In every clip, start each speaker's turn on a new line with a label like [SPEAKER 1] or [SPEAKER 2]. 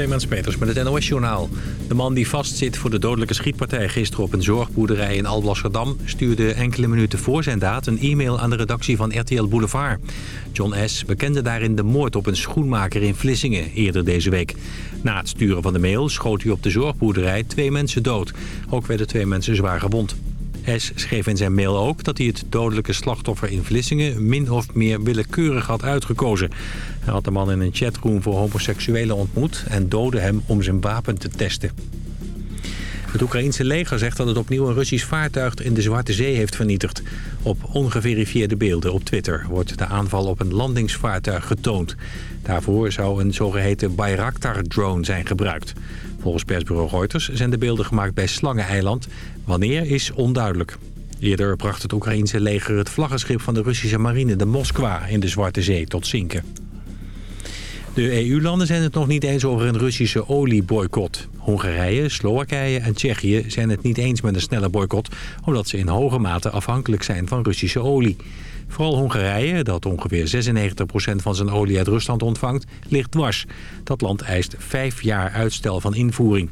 [SPEAKER 1] Clemens Peters met het NOS-journaal. De man die vastzit voor de dodelijke schietpartij gisteren op een zorgboerderij in Alblasserdam... stuurde enkele minuten voor zijn daad een e-mail aan de redactie van RTL Boulevard. John S. bekende daarin de moord op een schoenmaker in Vlissingen eerder deze week. Na het sturen van de mail schoot hij op de zorgboerderij twee mensen dood. Ook werden twee mensen zwaar gewond. S. schreef in zijn mail ook dat hij het dodelijke slachtoffer in Vlissingen min of meer willekeurig had uitgekozen. Hij had de man in een chatroom voor homoseksuelen ontmoet en doodde hem om zijn wapen te testen. Het Oekraïense leger zegt dat het opnieuw een Russisch vaartuig in de Zwarte Zee heeft vernietigd. Op ongeverifieerde beelden op Twitter wordt de aanval op een landingsvaartuig getoond. Daarvoor zou een zogeheten Bayraktar-drone zijn gebruikt. Volgens persbureau Reuters zijn de beelden gemaakt bij Slangeneiland. Wanneer is onduidelijk. Eerder bracht het Oekraïense leger het vlaggenschip van de Russische marine, de Moskwa, in de Zwarte Zee tot zinken. De EU-landen zijn het nog niet eens over een Russische olieboycott. Hongarije, Slowakije en Tsjechië zijn het niet eens met een snelle boycott... omdat ze in hoge mate afhankelijk zijn van Russische olie. Vooral Hongarije, dat ongeveer 96% van zijn olie uit Rusland ontvangt, ligt dwars. Dat land eist vijf jaar uitstel van invoering.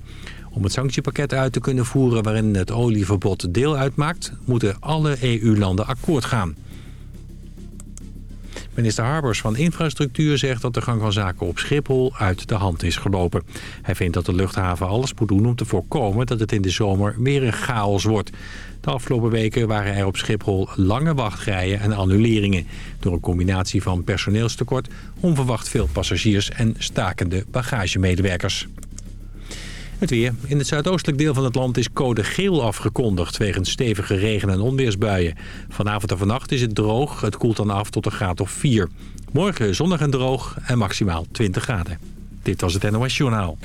[SPEAKER 1] Om het sanctiepakket uit te kunnen voeren waarin het olieverbod deel uitmaakt... moeten alle EU-landen akkoord gaan. Minister Harbers van Infrastructuur zegt dat de gang van zaken op Schiphol uit de hand is gelopen. Hij vindt dat de luchthaven alles moet doen om te voorkomen dat het in de zomer weer een chaos wordt. De afgelopen weken waren er op Schiphol lange wachtrijen en annuleringen. Door een combinatie van personeelstekort, onverwacht veel passagiers en stakende bagagemedewerkers. Het weer. In het zuidoostelijk deel van het land is code geel afgekondigd... wegens stevige regen- en onweersbuien. Vanavond en vannacht is het droog. Het koelt dan af tot een graad of 4. Morgen zonnig en droog en maximaal 20 graden. Dit was het NOS Journaal.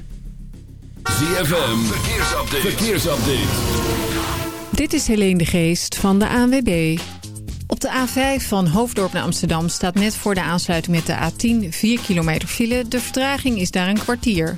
[SPEAKER 2] ZFM. Verkeersupdate. Verkeersupdate.
[SPEAKER 3] Dit is Helene de Geest van de ANWB. Op de A5 van Hoofddorp naar Amsterdam staat net voor de aansluiting met de A10 4 kilometer file. De vertraging is daar een kwartier.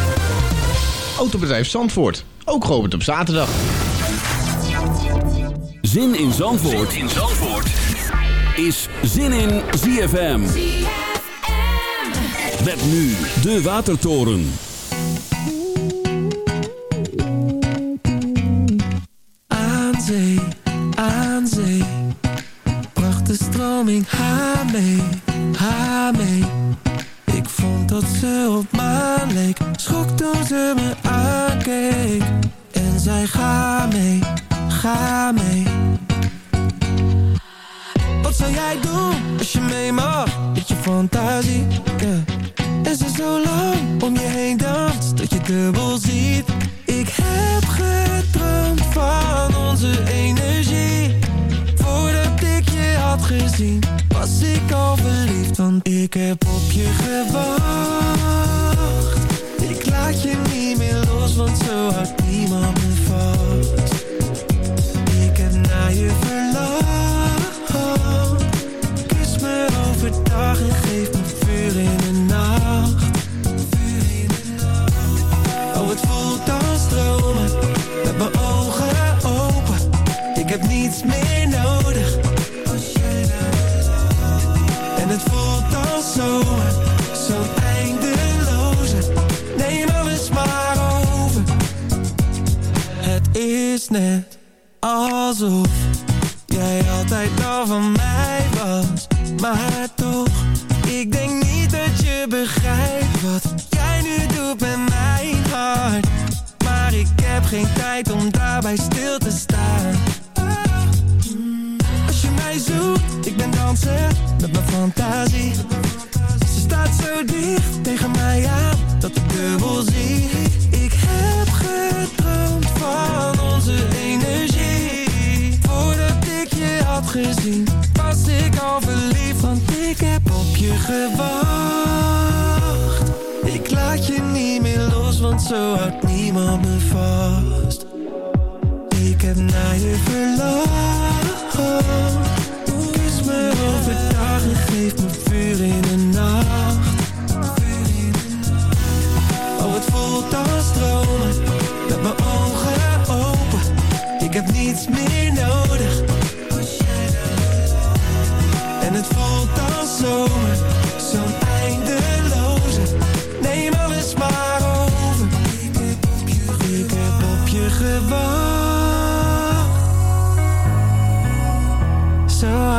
[SPEAKER 4] Autobedrijf Zandvoort. Ook geopend op zaterdag.
[SPEAKER 2] Zin in Zandvoort, in Zandvoort. is Zin in ZFM. Met nu de Watertoren.
[SPEAKER 5] Aan zee, aan zee. Bracht de stroming haar mee, haar mee dat ze op me leek. Schrok toen ze me aankeek. En zei ga mee, ga mee. Wat zou jij doen als je mee mag? Met je fantasie, yeah. En ze zo lang om je heen danst Dat je dubbel ziet. Ik heb gedroomd van onze energie Was ik al verliefd Want ik heb op je gewacht. Ik laat je niet meer los Want zo houdt puzzle. så at nimmer med far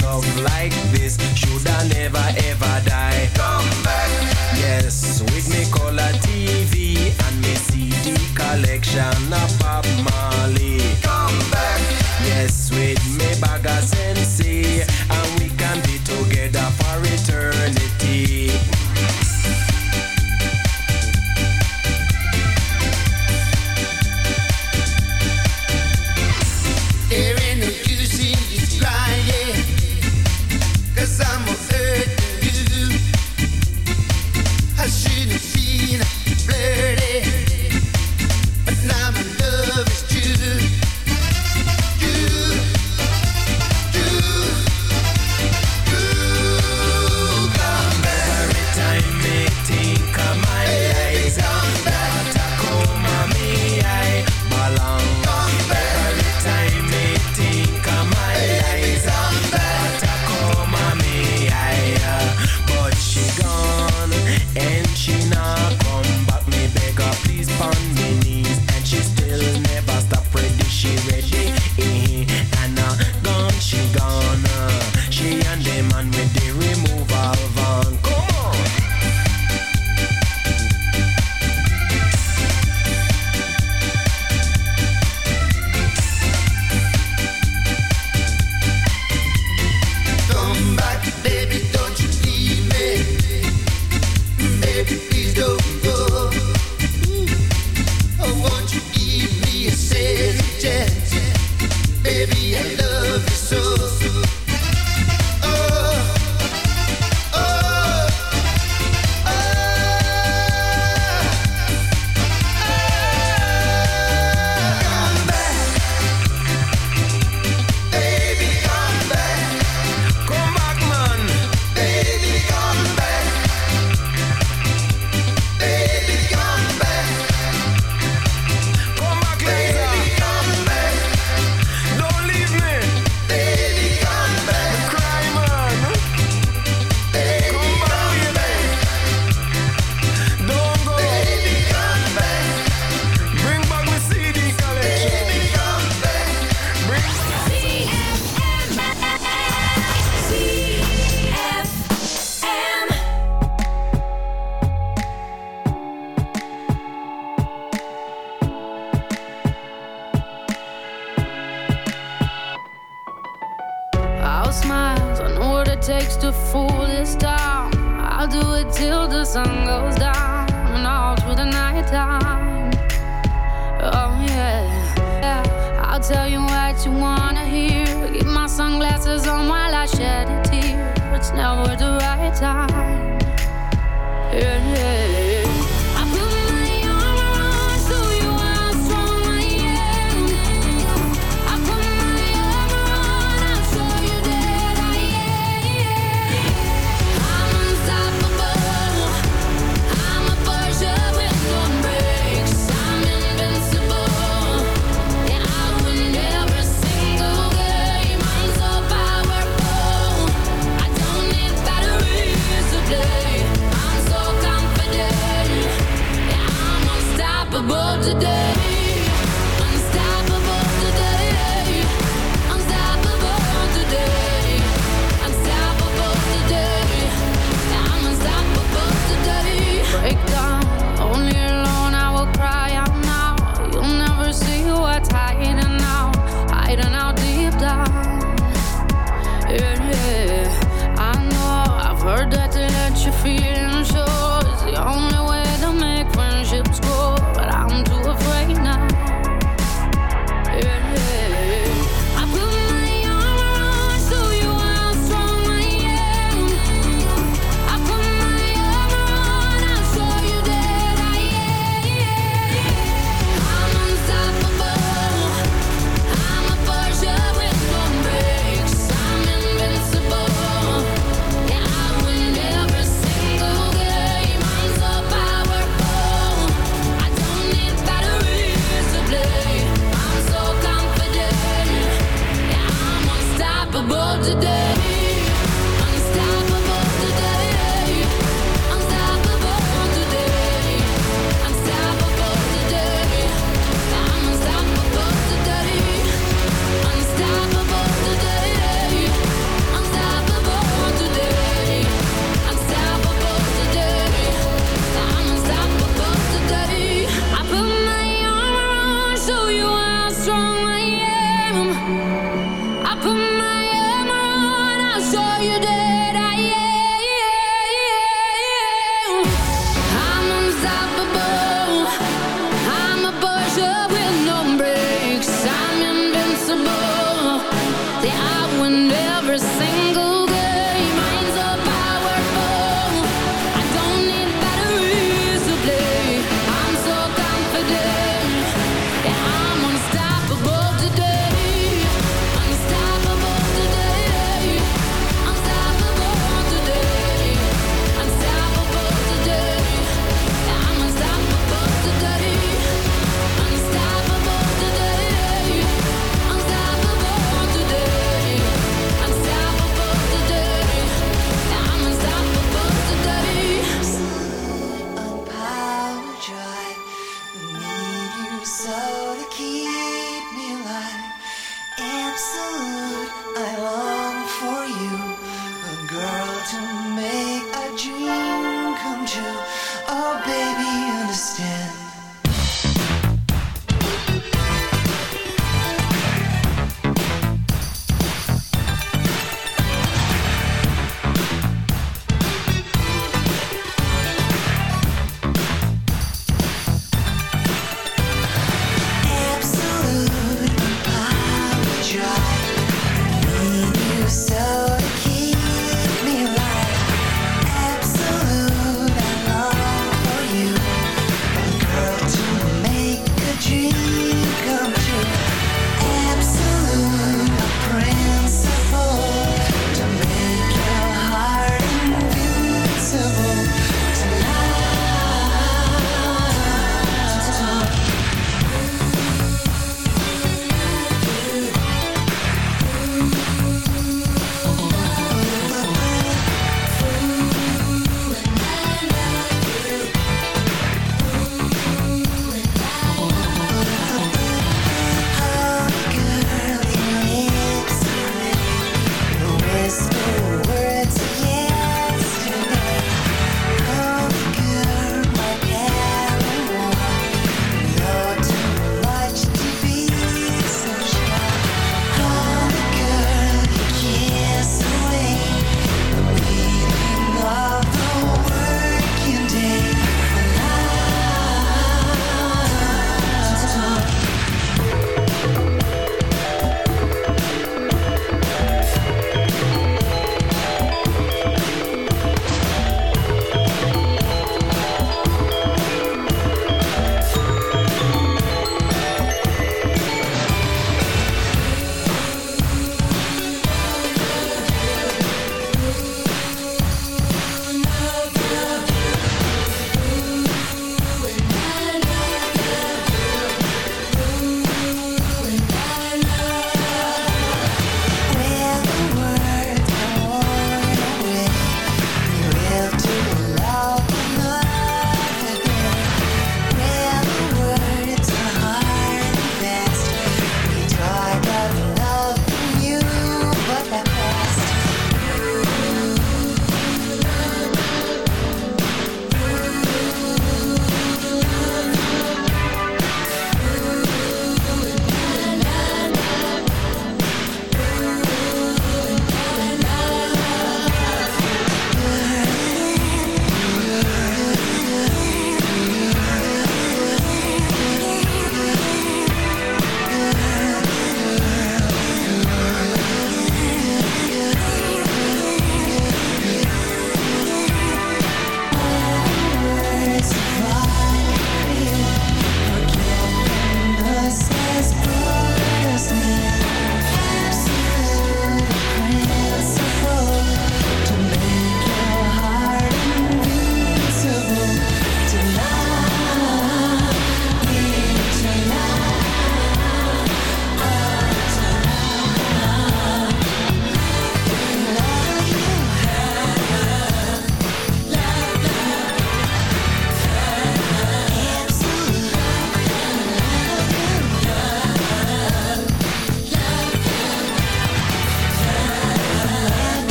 [SPEAKER 6] love
[SPEAKER 5] like this should I never ever die.
[SPEAKER 6] Come back.
[SPEAKER 5] Yes, with me color TV and me collection.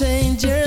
[SPEAKER 7] Danger.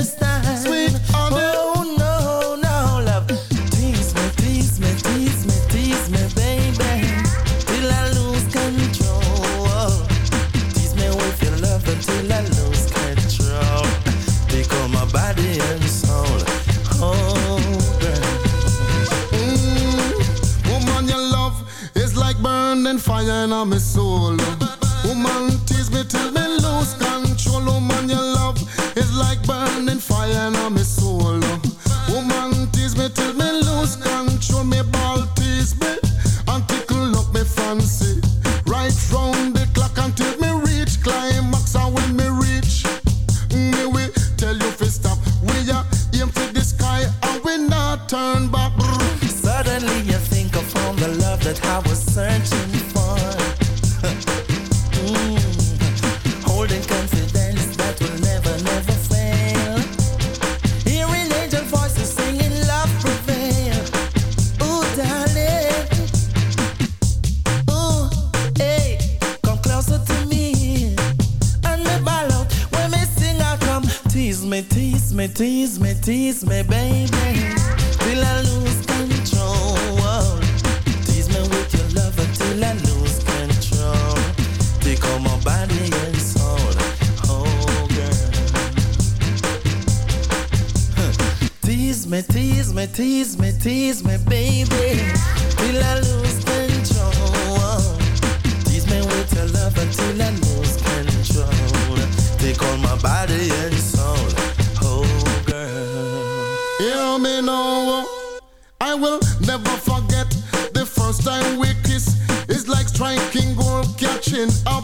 [SPEAKER 7] striking or catching
[SPEAKER 8] up.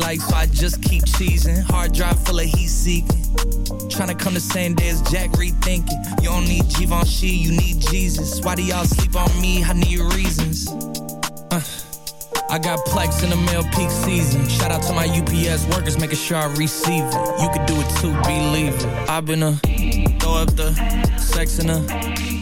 [SPEAKER 8] they so I just keep cheesing. Hard drive full of heat seeking. tryna come the same day as Jack rethinking. You don't need Givenchy, you need Jesus. Why do y'all sleep on me? I need reasons. Uh. I got plex in the mail peak season. Shout out to my UPS workers, making sure I receive it. You could do it too, believe it. I've been a throw up the sex in a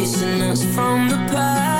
[SPEAKER 9] chasing us from the past.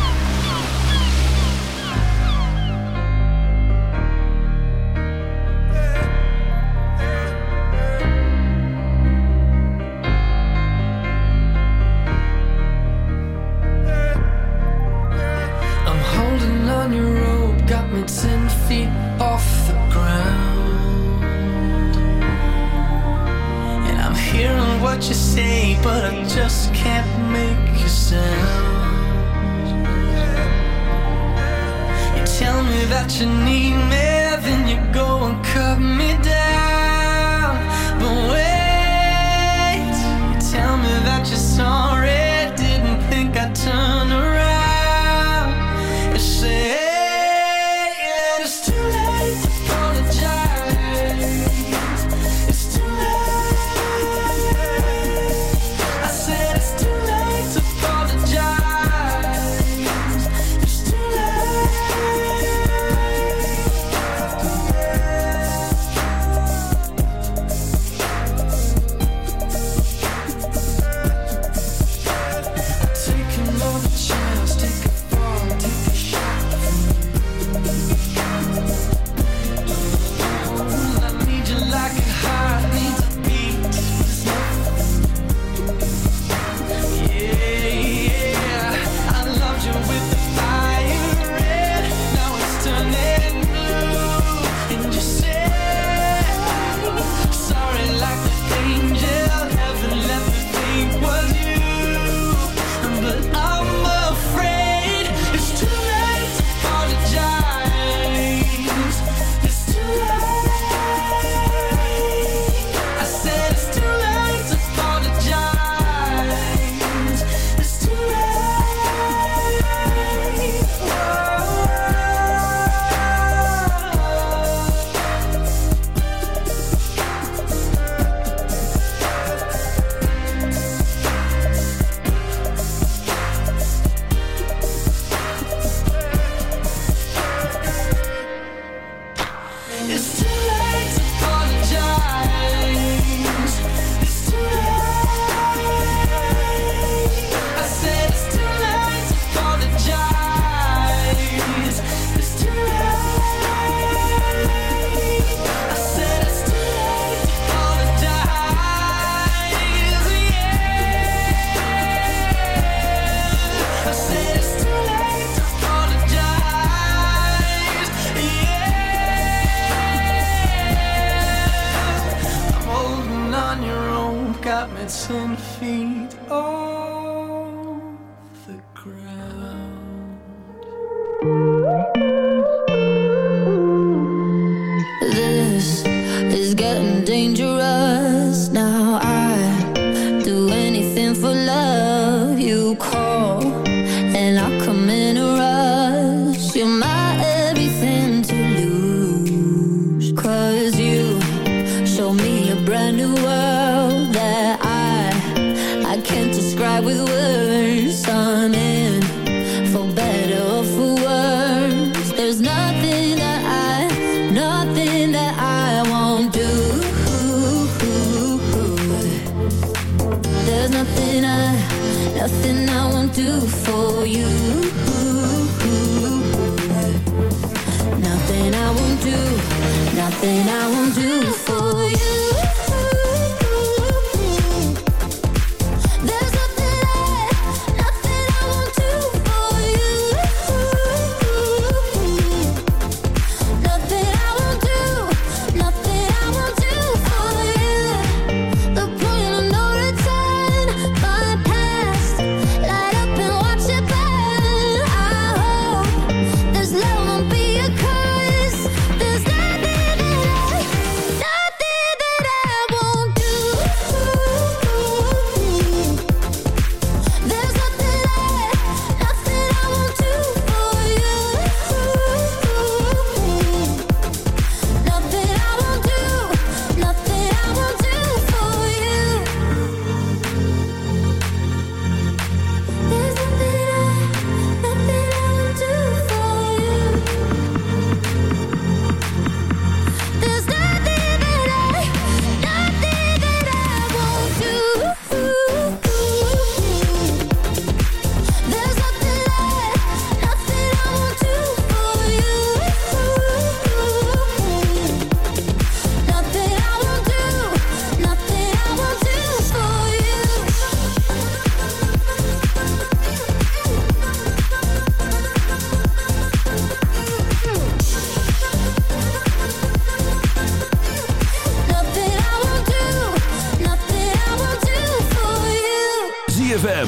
[SPEAKER 10] can't
[SPEAKER 9] describe with words, I'm in for better or for worse. There's nothing that I, nothing that I won't do. There's nothing I, nothing I won't do for you. Nothing I won't do, nothing I won't do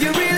[SPEAKER 11] you
[SPEAKER 7] really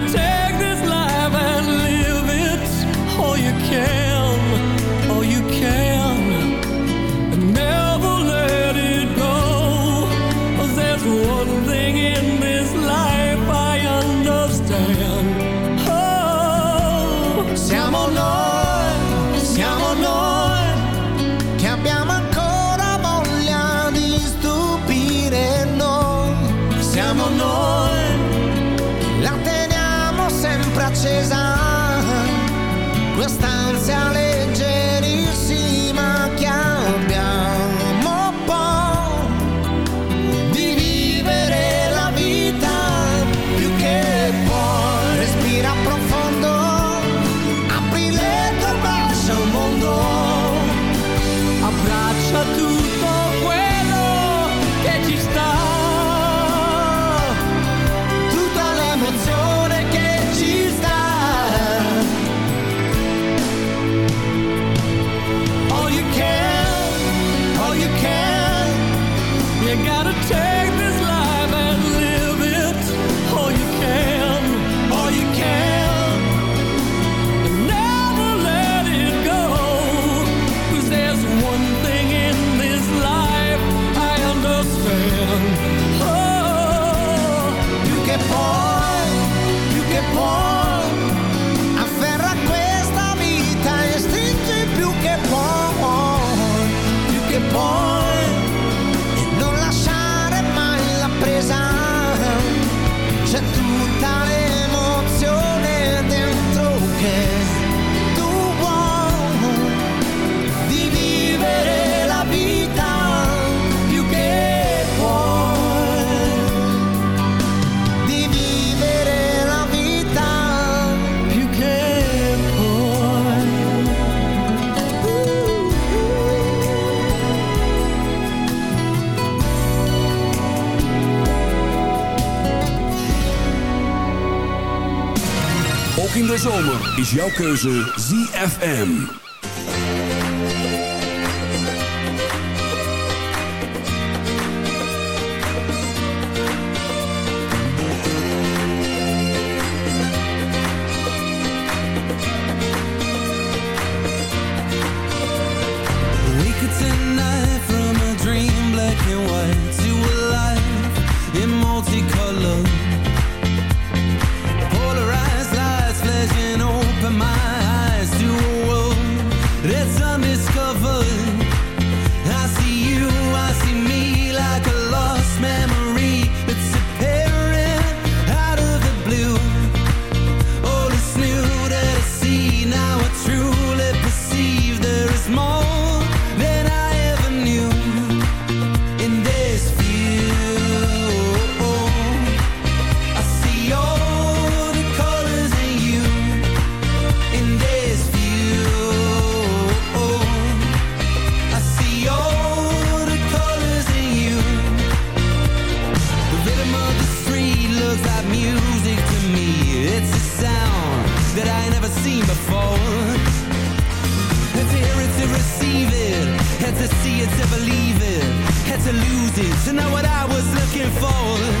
[SPEAKER 2] is jouw keuze ZFM.
[SPEAKER 12] roses know what I was looking for.